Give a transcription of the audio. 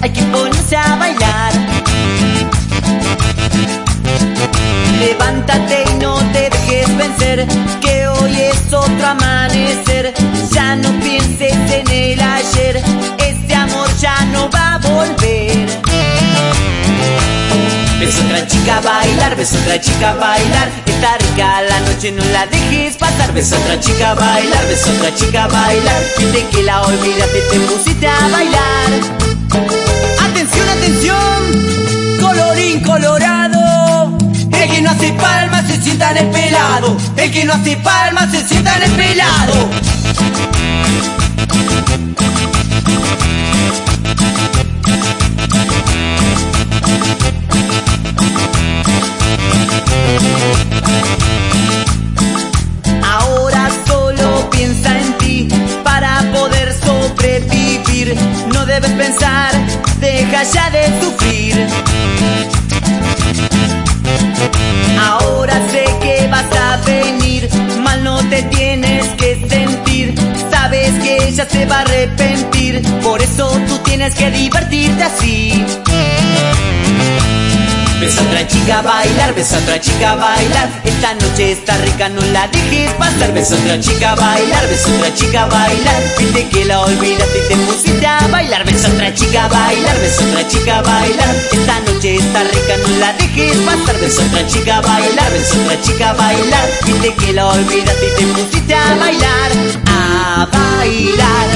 hay que ponerse a bailar. Levántate y no te dejes vencer, que hoy es otro amanecer. Ya no pienses en el ayer, este amor ya no va a volver. Ves otra chica a bailar, ves otra chica a bailar, está rica la noche, no la dejes pasar. Ves otra chica a bailar, ves otra chica a bailar, viste que la olvidaste, te pusiste a bailar. Palmas se sienta en el que no hace palmas se sienta en el pelado Ahora solo piensa en ti para poder sobrevivir. No debes pensar, deja ya de sufrir. Se va a arrepentir, por eso tú tienes que divertirte así. Ves a otra chica bailar, ves a otra chica bailar. Esta noche está rica, no la dejes pasar. Ves a otra chica bailar, ves a otra chica bailar. Pide que la olvidaste y te pusiste a bailar. Ves a otra chica bailar, ves a otra chica bailar. Esta noche está rica, no la dejes pasar. Ves otra chica bailar, ves otra chica bailar. Pide que la olvidaste y te pusiste a bailar A bailar